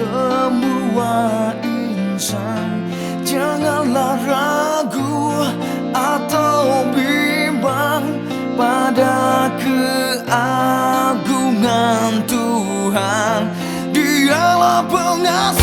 semua insan. Janganlah ragu atau bimbang Pada keagungan Tuhan. Dialah pengasih